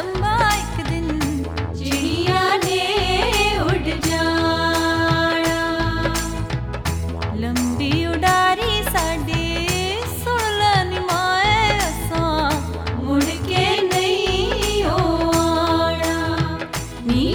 ਲੰਬਾ ਇੱਕ ਦਿਨ ਚਿੜੀਆਂ ਨੇ ਉੱਡ ਜਾਣਾ। ਲੰਬੀ ਉਡਾਰੀ ਸਾਡੇ ਸੁਣ ਮਾਏ ਅਸਾਂ, ਮੁੜ ਕੇ ਨਹੀਂ ਹੋਣਾ ਨੀ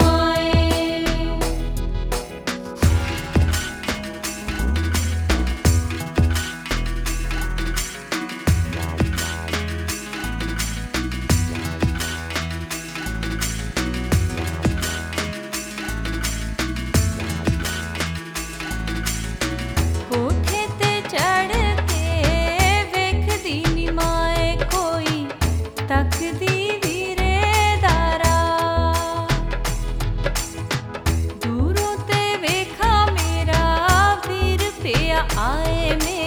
आए में